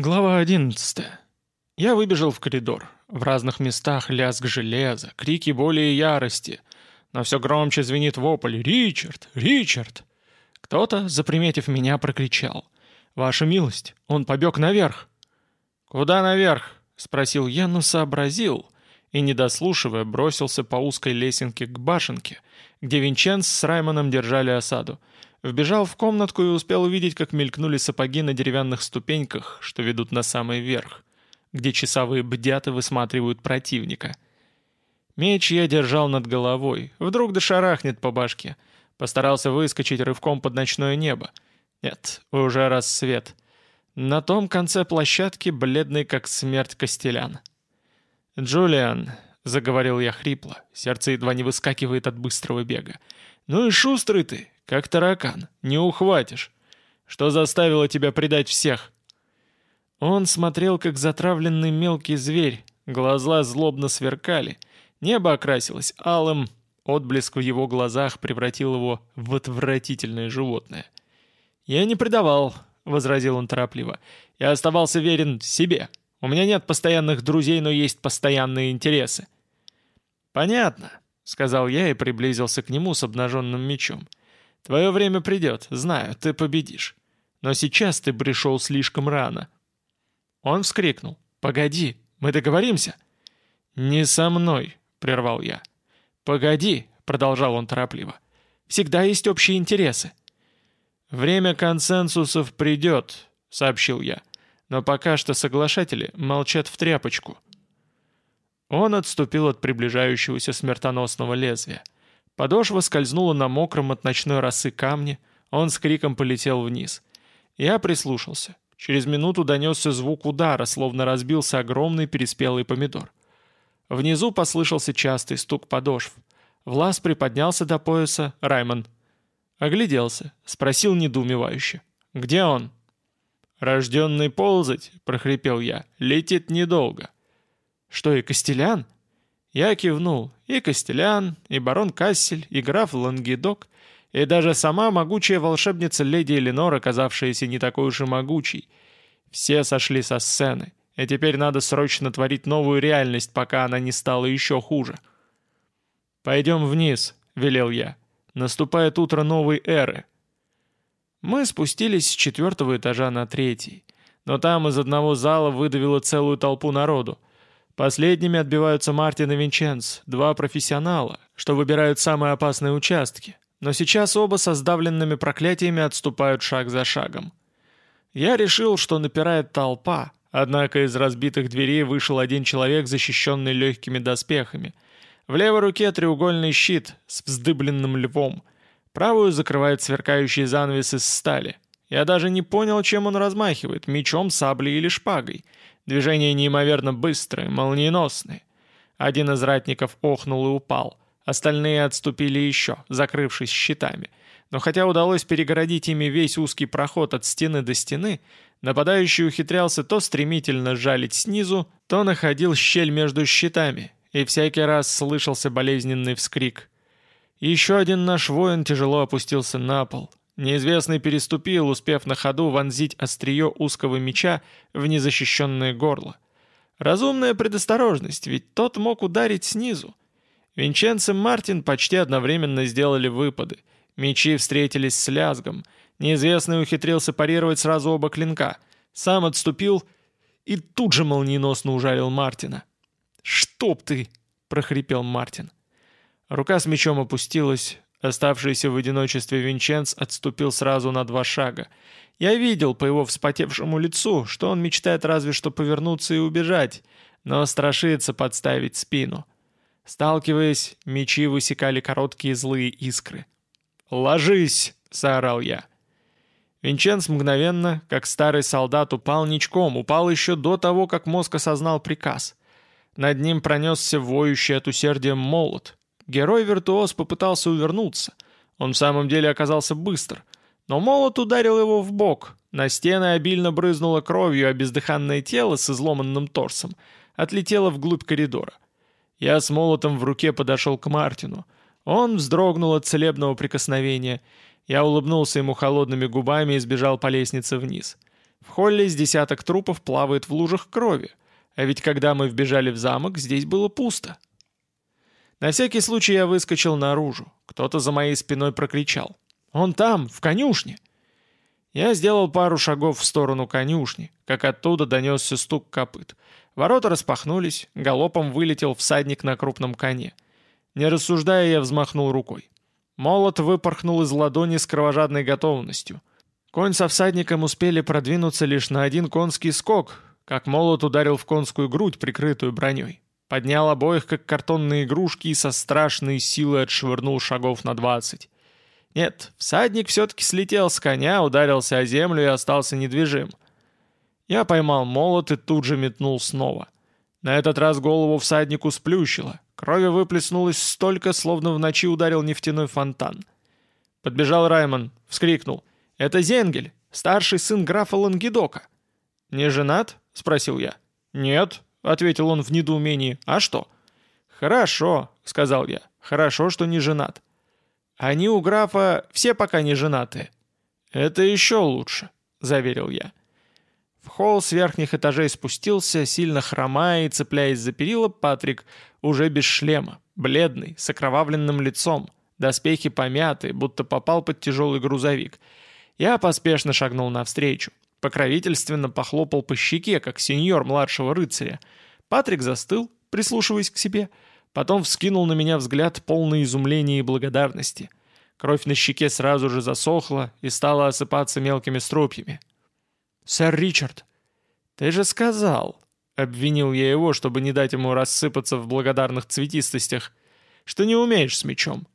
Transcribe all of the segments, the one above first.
Глава 11. Я выбежал в коридор. В разных местах лязг железа, крики боли и ярости. Но все громче звенит вопль «Ричард! Ричард!». Кто-то, заприметив меня, прокричал. «Ваша милость, он побег наверх!» «Куда наверх?» — спросил я, но сообразил. И, не дослушивая, бросился по узкой лесенке к башенке, где Винченц с Раймоном держали осаду. Вбежал в комнатку и успел увидеть, как мелькнули сапоги на деревянных ступеньках, что ведут на самый верх, где часовые бдят и высматривают противника. Меч я держал над головой, вдруг да шарахнет по башке. Постарался выскочить рывком под ночное небо. Нет, уже рассвет. На том конце площадки бледный как смерть Костелян. «Джулиан», — заговорил я хрипло, сердце едва не выскакивает от быстрого бега. «Ну и шустрый ты, как таракан, не ухватишь. Что заставило тебя предать всех?» Он смотрел, как затравленный мелкий зверь, глаза злобно сверкали, небо окрасилось алым, отблеск в его глазах превратил его в отвратительное животное. «Я не предавал», — возразил он торопливо, — «я оставался верен себе. У меня нет постоянных друзей, но есть постоянные интересы». «Понятно», — сказал я и приблизился к нему с обнаженным мечом. Твое время придет, знаю, ты победишь. Но сейчас ты пришел слишком рано». Он вскрикнул. «Погоди, мы договоримся?» «Не со мной», — прервал я. «Погоди», — продолжал он торопливо. «Всегда есть общие интересы». «Время консенсусов придет», — сообщил я. «Но пока что соглашатели молчат в тряпочку». Он отступил от приближающегося смертоносного лезвия. Подошва скользнула на мокром от ночной росы камне, он с криком полетел вниз. Я прислушался. Через минуту донесся звук удара, словно разбился огромный переспелый помидор. Внизу послышался частый стук подошв. Влас приподнялся до пояса Раймон. Огляделся, спросил недоумевающе. «Где он?» «Рожденный ползать», — прохрипел я, — «летит недолго». «Что, и Костелян?» Я кивнул. И Костелян, и барон Кассель, и граф Лангедок, и даже сама могучая волшебница леди Эленор, оказавшаяся не такой уж и могучей. Все сошли со сцены, и теперь надо срочно творить новую реальность, пока она не стала еще хуже. «Пойдем вниз», — велел я. «Наступает утро новой эры». Мы спустились с четвертого этажа на третий, но там из одного зала выдавило целую толпу народу. Последними отбиваются Мартин и Винченц, два профессионала, что выбирают самые опасные участки, но сейчас оба со сдавленными проклятиями отступают шаг за шагом. Я решил, что напирает толпа, однако из разбитых дверей вышел один человек, защищенный легкими доспехами. В левой руке треугольный щит с вздыбленным львом, правую закрывает сверкающий занавес из стали. Я даже не понял, чем он размахивает, мечом, саблей или шпагой — Движения неимоверно быстрые, молниеносные. Один из ратников охнул и упал. Остальные отступили еще, закрывшись щитами. Но хотя удалось перегородить ими весь узкий проход от стены до стены, нападающий ухитрялся то стремительно жалить снизу, то находил щель между щитами, и всякий раз слышался болезненный вскрик. Еще один наш воин тяжело опустился на пол, Неизвестный переступил, успев на ходу вонзить острие узкого меча в незащищенное горло. Разумная предосторожность, ведь тот мог ударить снизу. Винченцо и Мартин почти одновременно сделали выпады. Мечи встретились с лязгом. Неизвестный ухитрился парировать сразу оба клинка. Сам отступил и тут же молниеносно ужалил Мартина. «Чтоб ты!» — прохрипел Мартин. Рука с мечом опустилась, Оставшийся в одиночестве Винченц отступил сразу на два шага. Я видел по его вспотевшему лицу, что он мечтает разве что повернуться и убежать, но страшится подставить спину. Сталкиваясь, мечи высекали короткие злые искры. «Ложись!» — заорал я. Винченц мгновенно, как старый солдат, упал ничком, упал еще до того, как мозг осознал приказ. Над ним пронесся воющий от усердия молот, Герой-виртуоз попытался увернуться. Он в самом деле оказался быстр. Но молот ударил его в бок. На стены обильно брызнуло кровью, а бездыханное тело с изломанным торсом отлетело вглубь коридора. Я с молотом в руке подошел к Мартину. Он вздрогнул от целебного прикосновения. Я улыбнулся ему холодными губами и сбежал по лестнице вниз. В холле с десяток трупов плавает в лужах крови, а ведь когда мы вбежали в замок, здесь было пусто. На всякий случай я выскочил наружу. Кто-то за моей спиной прокричал. «Он там, в конюшне!» Я сделал пару шагов в сторону конюшни, как оттуда донесся стук копыт. Ворота распахнулись, галопом вылетел всадник на крупном коне. Не рассуждая, я взмахнул рукой. Молот выпорхнул из ладони с кровожадной готовностью. Конь со всадником успели продвинуться лишь на один конский скок, как молот ударил в конскую грудь, прикрытую броней. Поднял обоих, как картонные игрушки, и со страшной силой отшвырнул шагов на двадцать. Нет, всадник все-таки слетел с коня, ударился о землю и остался недвижим. Я поймал молот и тут же метнул снова. На этот раз голову всаднику сплющило. Крови выплеснулось столько, словно в ночи ударил нефтяной фонтан. Подбежал Раймон, вскрикнул. «Это Зенгель, старший сын графа Лангедока». «Не женат?» — спросил я. «Нет», — ответил он в недоумении. «А что?» «Хорошо», — сказал я. «Хорошо, что не женат». «Они у графа все пока не женаты». «Это еще лучше», — заверил я. В холл с верхних этажей спустился, сильно хромая и цепляясь за перила, Патрик, уже без шлема, бледный, с окровавленным лицом, доспехи помятые, будто попал под тяжелый грузовик. Я поспешно шагнул навстречу покровительственно похлопал по щеке, как сеньор младшего рыцаря. Патрик застыл, прислушиваясь к себе, потом вскинул на меня взгляд полный изумления и благодарности. Кровь на щеке сразу же засохла и стала осыпаться мелкими струпьями. «Сэр Ричард, ты же сказал...» — обвинил я его, чтобы не дать ему рассыпаться в благодарных цветистостях, — что не умеешь с мечом.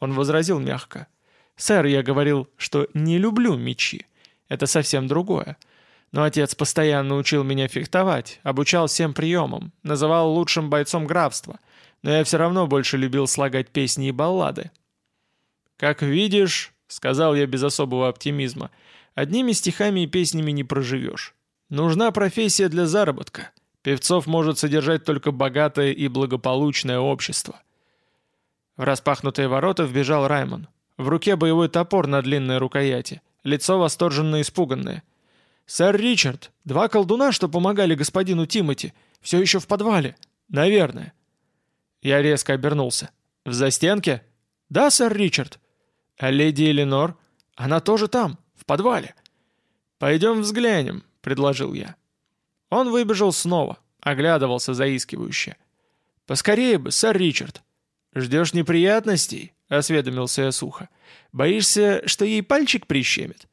Он возразил мягко. «Сэр, я говорил, что не люблю мечи. Это совсем другое. Но отец постоянно учил меня фехтовать, обучал всем приемам, называл лучшим бойцом графства, но я все равно больше любил слагать песни и баллады. «Как видишь», — сказал я без особого оптимизма, — «одними стихами и песнями не проживешь. Нужна профессия для заработка. Певцов может содержать только богатое и благополучное общество». В распахнутые ворота вбежал Раймон. В руке боевой топор на длинной рукояти лицо восторженно испуганное. «Сэр Ричард, два колдуна, что помогали господину Тимоти, все еще в подвале. Наверное». Я резко обернулся. «В застенке?» «Да, сэр Ричард». «А леди Эленор?» «Она тоже там, в подвале». «Пойдем взглянем», — предложил я. Он выбежал снова, оглядывался заискивающе. «Поскорее бы, сэр Ричард». «Ждешь неприятностей?» — осведомился я сухо. «Боишься, что ей пальчик прищемит?»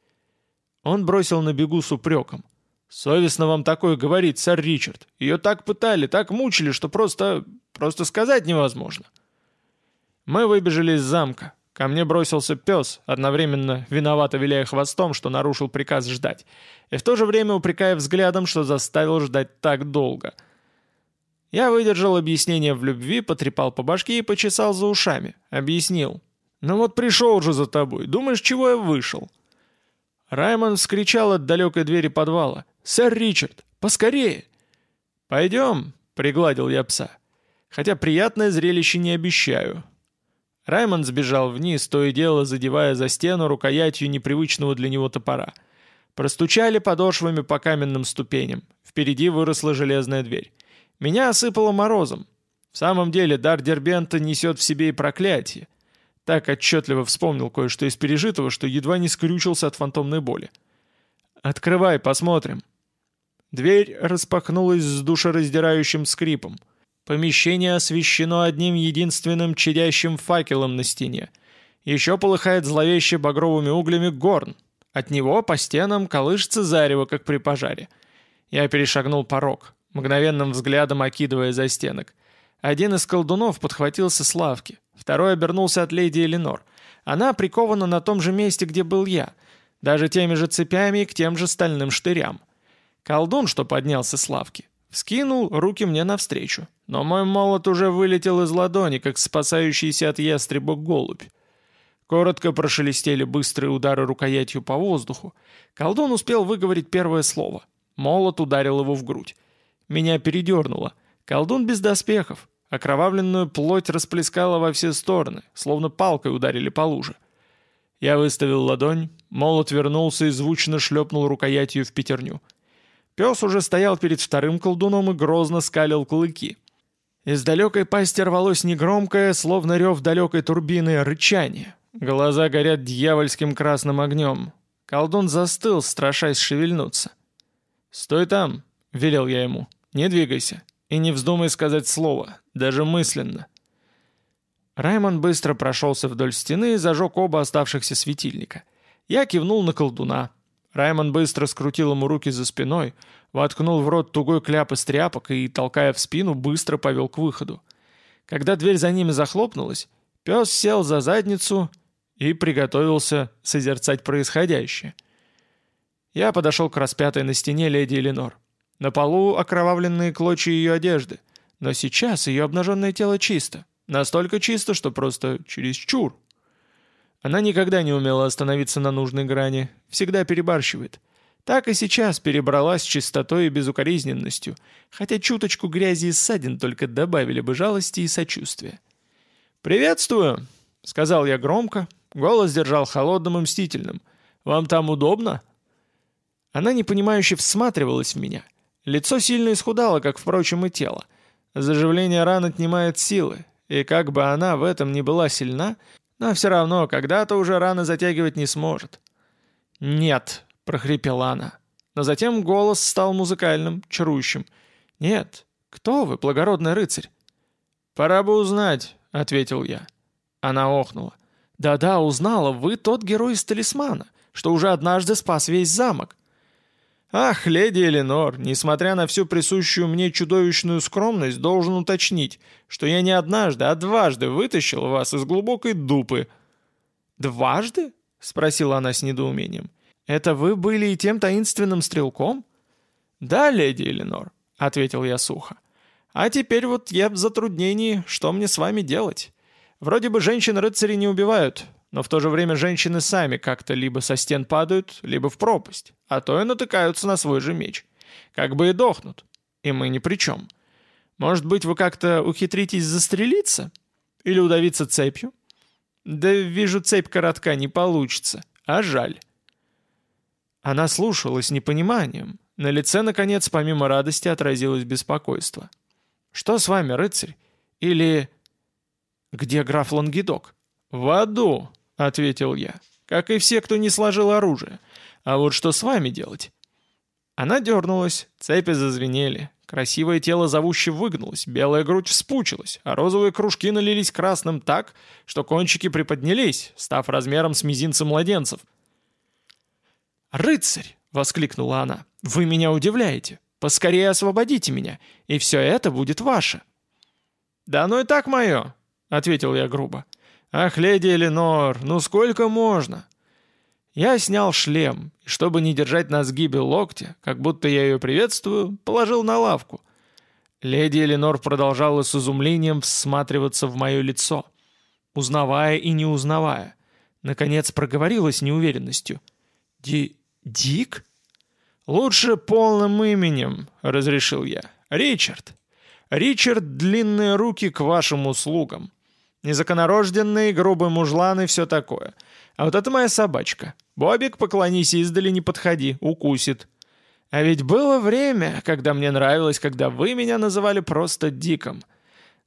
Он бросил на бегу с упреком. «Совестно вам такое говорить, сэр Ричард. Ее так пытали, так мучили, что просто... просто сказать невозможно». Мы выбежали из замка. Ко мне бросился пес, одновременно виновато виляя хвостом, что нарушил приказ ждать, и в то же время упрекая взглядом, что заставил ждать так долго — я выдержал объяснение в любви, потрепал по башке и почесал за ушами. Объяснил. «Ну вот пришел же за тобой. Думаешь, чего я вышел?» Раймонд вскричал от далекой двери подвала. «Сэр Ричард, поскорее!» «Пойдем», — пригладил я пса. «Хотя приятное зрелище не обещаю». Раймонд сбежал вниз, то и дело задевая за стену рукоятью непривычного для него топора. Простучали подошвами по каменным ступеням. Впереди выросла железная дверь. Меня осыпало морозом. В самом деле дар Дербента несет в себе и проклятие. Так отчетливо вспомнил кое-что из пережитого, что едва не скрючился от фантомной боли. «Открывай, посмотрим». Дверь распахнулась с душераздирающим скрипом. Помещение освещено одним единственным чадящим факелом на стене. Еще полыхает зловеще багровыми углями горн. От него по стенам колышется зарево, как при пожаре. Я перешагнул порог мгновенным взглядом окидывая за стенок. Один из колдунов подхватился с лавки, второй обернулся от леди Эленор. Она прикована на том же месте, где был я, даже теми же цепями и к тем же стальным штырям. Колдун, что поднялся с лавки, вскинул руки мне навстречу, но мой молот уже вылетел из ладони, как спасающийся от ястреба голубь. Коротко прошелестели быстрые удары рукоятью по воздуху. Колдун успел выговорить первое слово. Молот ударил его в грудь. Меня передернуло. Колдун без доспехов. Окровавленную плоть расплескала во все стороны, словно палкой ударили по луже. Я выставил ладонь, молот вернулся и звучно шлепнул рукоятью в пятерню. Пес уже стоял перед вторым колдуном и грозно скалил клыки. Из далекой пасти рвалось негромкое, словно рев далекой турбины, рычание. Глаза горят дьявольским красным огнем. Колдун застыл, страшась шевельнуться. «Стой там!» — велел я ему. «Не двигайся. И не вздумай сказать слово, даже мысленно». Раймон быстро прошелся вдоль стены и зажег оба оставшихся светильника. Я кивнул на колдуна. Раймон быстро скрутил ему руки за спиной, воткнул в рот тугой кляп из тряпок и, толкая в спину, быстро повел к выходу. Когда дверь за ними захлопнулась, пес сел за задницу и приготовился созерцать происходящее. Я подошел к распятой на стене леди Эленор. На полу окровавленные клочья ее одежды, но сейчас ее обнаженное тело чисто. Настолько чисто, что просто чересчур. Она никогда не умела остановиться на нужной грани, всегда перебарщивает. Так и сейчас перебралась с чистотой и безукоризненностью, хотя чуточку грязи и ссадин только добавили бы жалости и сочувствия. «Приветствую!» — сказал я громко, голос держал холодным и мстительным. «Вам там удобно?» Она непонимающе всматривалась в меня. Лицо сильно исхудало, как, впрочем, и тело. Заживление ран отнимает силы, и как бы она в этом не была сильна, но все равно когда-то уже рано затягивать не сможет. «Нет», — прохрипела она. Но затем голос стал музыкальным, чарующим. «Нет, кто вы, благородный рыцарь?» «Пора бы узнать», — ответил я. Она охнула. «Да-да, узнала, вы тот герой из талисмана, что уже однажды спас весь замок». «Ах, леди Эленор, несмотря на всю присущую мне чудовищную скромность, должен уточнить, что я не однажды, а дважды вытащил вас из глубокой дупы». «Дважды?» — спросила она с недоумением. «Это вы были и тем таинственным стрелком?» «Да, леди Эленор», — ответил я сухо. «А теперь вот я в затруднении, что мне с вами делать? Вроде бы женщин-рыцари не убивают, но в то же время женщины сами как-то либо со стен падают, либо в пропасть, а то и натыкаются на свой же меч. Как бы и дохнут. И мы ни при чем. Может быть, вы как-то ухитритесь застрелиться? Или удавиться цепью? Да вижу, цепь коротка не получится. А жаль. Она слушала с непониманием. На лице, наконец, помимо радости, отразилось беспокойство. «Что с вами, рыцарь? Или...» «Где граф Лангедок?» «В аду!» — ответил я. «Как и все, кто не сложил оружие. А вот что с вами делать?» Она дернулась, цепи зазвенели. Красивое тело зовуще выгнулось, белая грудь вспучилась, а розовые кружки налились красным так, что кончики приподнялись, став размером с мизинца младенцев. «Рыцарь!» — воскликнула она. «Вы меня удивляете! Поскорее освободите меня, и все это будет ваше!» «Да оно и так мое!» — ответил я грубо. «Ах, леди Эленор, ну сколько можно?» Я снял шлем, и чтобы не держать на сгибе локтя, как будто я ее приветствую, положил на лавку. Леди Эленор продолжала с изумлением всматриваться в мое лицо, узнавая и не узнавая. Наконец проговорила с неуверенностью. «Ди... Дик?» «Лучше полным именем», — разрешил я. «Ричард. Ричард, длинные руки к вашим услугам. Незаконорожденные, грубые мужланы, все такое. А вот это моя собачка. Бобик, поклонись издали, не подходи, укусит. А ведь было время, когда мне нравилось, когда вы меня называли просто Диком.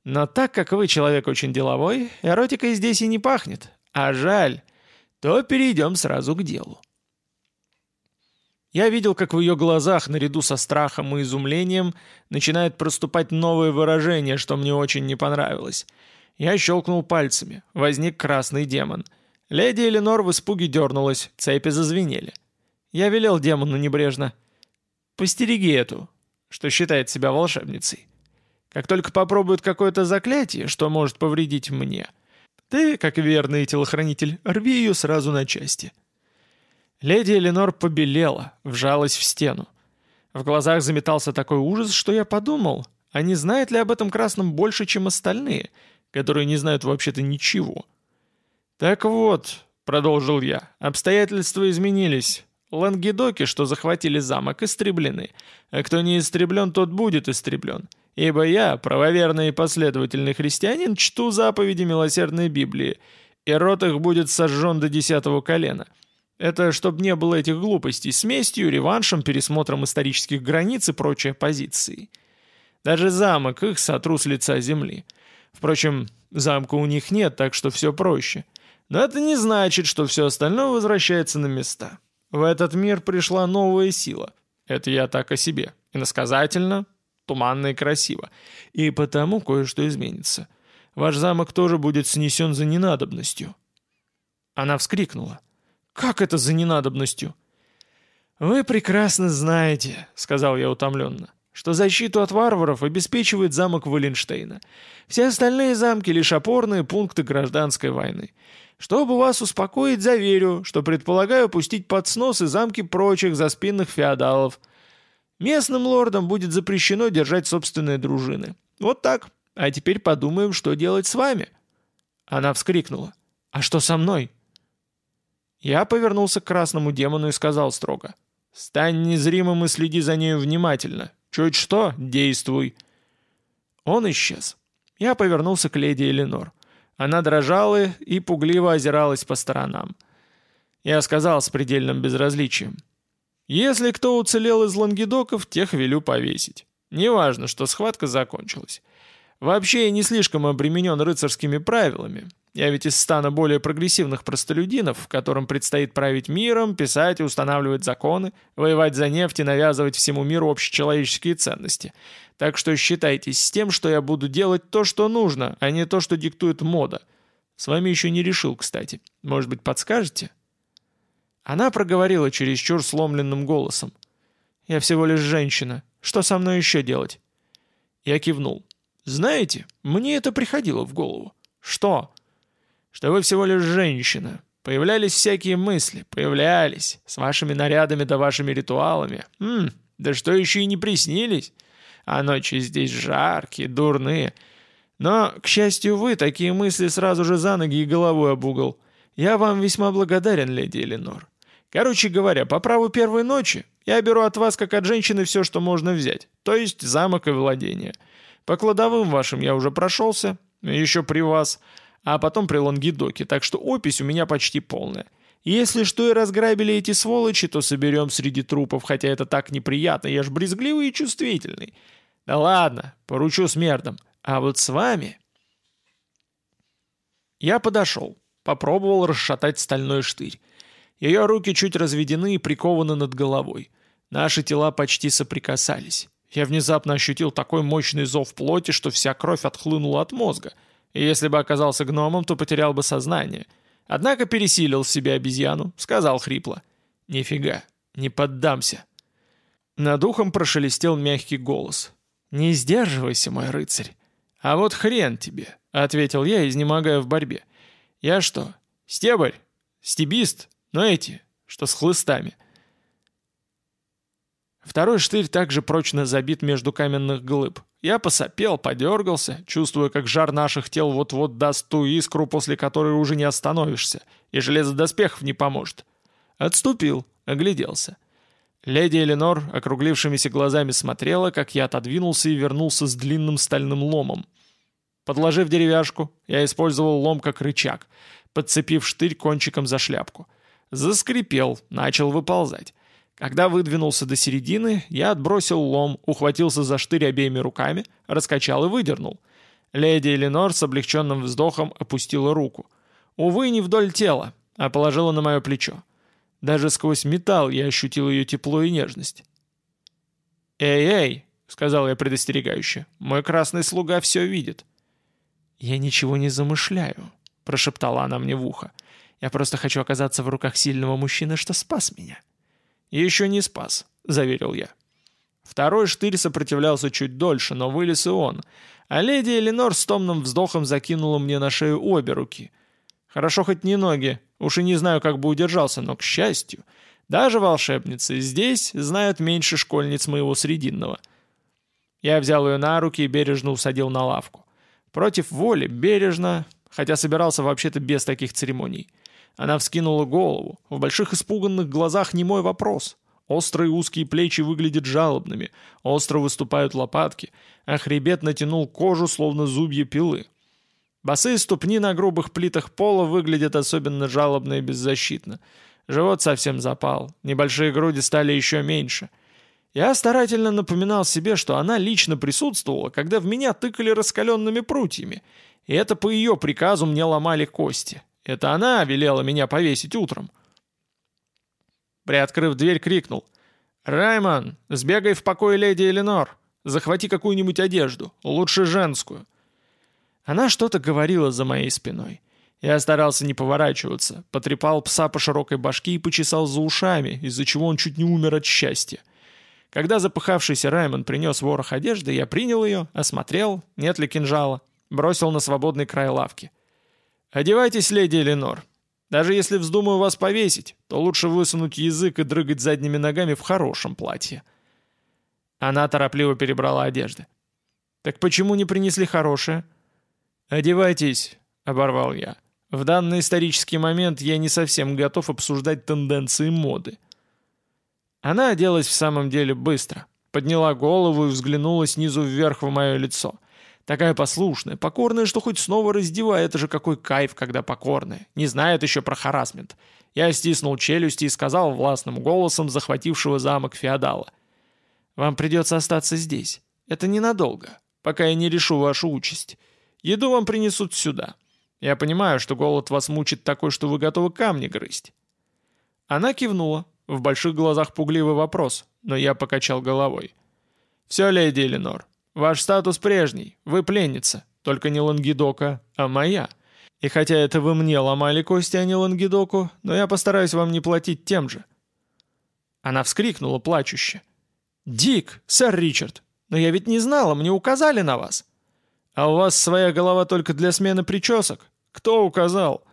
Но так как вы человек очень деловой, эротикой здесь и не пахнет. А жаль, то перейдем сразу к делу. Я видел, как в ее глазах, наряду со страхом и изумлением, начинает проступать новое выражение, что мне очень не понравилось — я щелкнул пальцами. Возник красный демон. Леди Эленор в испуге дернулась, цепи зазвенели. Я велел демону небрежно. «Постереги эту, что считает себя волшебницей. Как только попробует какое-то заклятие, что может повредить мне, ты, как верный телохранитель, рви ее сразу на части». Леди Эленор побелела, вжалась в стену. В глазах заметался такой ужас, что я подумал, а не знает ли об этом красном больше, чем остальные — которые не знают вообще-то ничего. «Так вот», — продолжил я, — «обстоятельства изменились. Лангедоки, что захватили замок, истреблены, а кто не истреблен, тот будет истреблен. Ибо я, правоверный и последовательный христианин, чту заповеди милосердной Библии, и рот их будет сожжен до десятого колена. Это чтобы не было этих глупостей с местью, реваншем, пересмотром исторических границ и прочей оппозиции. Даже замок их сотру с лица земли. Впрочем, замка у них нет, так что все проще. Но это не значит, что все остальное возвращается на места. В этот мир пришла новая сила. Это я так о себе. Иносказательно, туманно и красиво. И потому кое-что изменится. Ваш замок тоже будет снесен за ненадобностью». Она вскрикнула. «Как это за ненадобностью?» «Вы прекрасно знаете», — сказал я утомленно, «что защиту от варваров обеспечивает замок Валенштейна. Все остальные замки — лишь опорные пункты гражданской войны. Чтобы вас успокоить, заверю, что предполагаю пустить под снос и замки прочих заспинных феодалов. Местным лордам будет запрещено держать собственные дружины. Вот так. А теперь подумаем, что делать с вами». Она вскрикнула. «А что со мной?» Я повернулся к красному демону и сказал строго. «Стань незримым и следи за нею внимательно. Чуть что, действуй». Он исчез. Я повернулся к леди Эленор. Она дрожала и пугливо озиралась по сторонам. Я сказал с предельным безразличием. «Если кто уцелел из лангедоков, тех велю повесить. Неважно, что схватка закончилась. Вообще я не слишком обременен рыцарскими правилами. Я ведь из стана более прогрессивных простолюдинов, которым предстоит править миром, писать и устанавливать законы, воевать за нефть и навязывать всему миру общечеловеческие ценности. Так что считайтесь с тем, что я буду делать то, что нужно, а не то, что диктует мода. С вами еще не решил, кстати. Может быть, подскажете?» Она проговорила чересчур сломленным голосом. «Я всего лишь женщина. Что со мной еще делать?» Я кивнул. «Знаете, мне это приходило в голову». «Что?» Что вы всего лишь женщина. Появлялись всякие мысли, появлялись, с вашими нарядами да вашими ритуалами. Ммм, да что еще и не приснились. А ночи здесь жаркие, дурные. Но, к счастью, вы такие мысли сразу же за ноги и головой об угол. Я вам весьма благодарен, леди Эленор. Короче говоря, по праву первой ночи я беру от вас, как от женщины, все, что можно взять, то есть замок и владение. По кладовым вашим я уже прошелся, еще при вас, а потом при Лонгидоке, так что опись у меня почти полная. Если что и разграбили эти сволочи, то соберем среди трупов, хотя это так неприятно, я ж брезгливый и чувствительный. Да ладно, поручу смертным. А вот с вами... Я подошел, попробовал расшатать стальной штырь. Ее руки чуть разведены и прикованы над головой. Наши тела почти соприкасались. Я внезапно ощутил такой мощный зов плоти, что вся кровь отхлынула от мозга — и если бы оказался гномом, то потерял бы сознание. Однако пересилил в себе обезьяну, сказал хрипло. «Нифига, не поддамся». Над ухом прошелестел мягкий голос. «Не сдерживайся, мой рыцарь». «А вот хрен тебе», — ответил я, изнемогая в борьбе. «Я что, стебарь? Стебист? Но эти, что с хлыстами». Второй штырь также прочно забит между каменных глыб. Я посопел, подергался, чувствуя, как жар наших тел вот-вот даст ту искру, после которой уже не остановишься, и железо доспехов не поможет. Отступил, огляделся. Леди Эленор округлившимися глазами смотрела, как я отодвинулся и вернулся с длинным стальным ломом. Подложив деревяшку, я использовал лом как рычаг, подцепив штырь кончиком за шляпку. Заскрипел, начал выползать. Когда выдвинулся до середины, я отбросил лом, ухватился за штырь обеими руками, раскачал и выдернул. Леди Эленор с облегченным вздохом опустила руку. Увы, не вдоль тела, а положила на мое плечо. Даже сквозь металл я ощутил ее тепло и нежность. «Эй-эй!» — сказал я предостерегающе. «Мой красный слуга все видит». «Я ничего не замышляю», — прошептала она мне в ухо. «Я просто хочу оказаться в руках сильного мужчины, что спас меня». «Еще не спас», — заверил я. Второй штырь сопротивлялся чуть дольше, но вылез и он, а леди Эленор с томным вздохом закинула мне на шею обе руки. Хорошо хоть не ноги, уж и не знаю, как бы удержался, но, к счастью, даже волшебницы здесь знают меньше школьниц моего срединного. Я взял ее на руки и бережно усадил на лавку. Против воли, бережно, хотя собирался вообще-то без таких церемоний. Она вскинула голову. В больших испуганных глазах немой вопрос. Острые узкие плечи выглядят жалобными, остро выступают лопатки, а хребет натянул кожу, словно зубья пилы. Босые ступни на грубых плитах пола выглядят особенно жалобно и беззащитно. Живот совсем запал, небольшие груди стали еще меньше. Я старательно напоминал себе, что она лично присутствовала, когда в меня тыкали раскаленными прутьями, и это по ее приказу мне ломали кости. Это она велела меня повесить утром. Приоткрыв дверь, крикнул. «Раймон, сбегай в покой леди Эленор. Захвати какую-нибудь одежду, лучше женскую». Она что-то говорила за моей спиной. Я старался не поворачиваться, потрепал пса по широкой башке и почесал за ушами, из-за чего он чуть не умер от счастья. Когда запыхавшийся Раймон принес ворох одежды, я принял ее, осмотрел, нет ли кинжала, бросил на свободный край лавки. «Одевайтесь, леди Эленор. Даже если вздумаю вас повесить, то лучше высунуть язык и дрыгать задними ногами в хорошем платье». Она торопливо перебрала одежды. «Так почему не принесли хорошее?» «Одевайтесь», — оборвал я. «В данный исторический момент я не совсем готов обсуждать тенденции моды». Она оделась в самом деле быстро. Подняла голову и взглянула снизу вверх в мое лицо — Такая послушная, покорная, что хоть снова раздевай, это же какой кайф, когда покорная. Не знает еще про харасмент. Я стиснул челюсти и сказал властным голосом захватившего замок феодала. «Вам придется остаться здесь. Это ненадолго, пока я не решу вашу участь. Еду вам принесут сюда. Я понимаю, что голод вас мучит такой, что вы готовы камни грызть». Она кивнула. В больших глазах пугливый вопрос, но я покачал головой. «Все, леди Эленор, Ваш статус прежний, вы пленница, только не Лангедока, а моя. И хотя это вы мне ломали кости, а не Лангедоку, но я постараюсь вам не платить тем же». Она вскрикнула плачуще. «Дик, сэр Ричард, но я ведь не знала, мне указали на вас». «А у вас своя голова только для смены причесок? Кто указал?»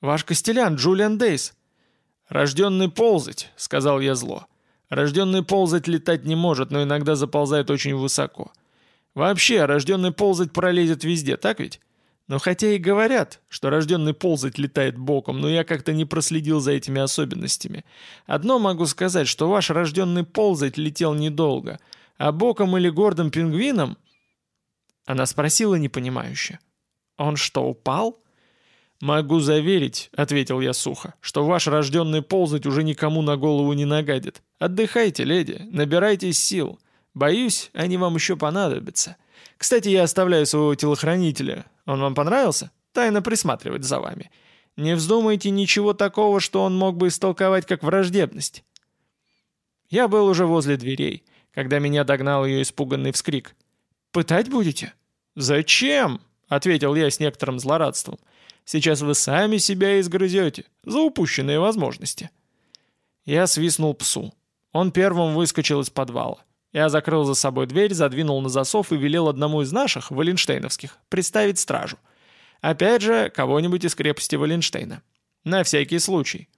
«Ваш костелян, Джулиан Дейс». «Рожденный ползать», — сказал я зло. «Рожденный ползать летать не может, но иногда заползает очень высоко. Вообще, рожденный ползать пролезет везде, так ведь? Но хотя и говорят, что рожденный ползать летает боком, но я как-то не проследил за этими особенностями. Одно могу сказать, что ваш рожденный ползать летел недолго, а боком или гордым пингвином... Она спросила непонимающе. «Он что, упал?» «Могу заверить», — ответил я сухо, «что ваш рожденный ползать уже никому на голову не нагадит. Отдыхайте, леди, набирайтесь сил. Боюсь, они вам еще понадобятся. Кстати, я оставляю своего телохранителя. Он вам понравился? Тайно присматривать за вами. Не вздумайте ничего такого, что он мог бы истолковать как враждебность». Я был уже возле дверей, когда меня догнал ее испуганный вскрик. «Пытать будете?» «Зачем?» — ответил я с некоторым злорадством. «Сейчас вы сами себя изгрызете за упущенные возможности». Я свистнул псу. Он первым выскочил из подвала. Я закрыл за собой дверь, задвинул на засов и велел одному из наших, валенштейновских, представить стражу. Опять же, кого-нибудь из крепости Валенштейна. На всякий случай.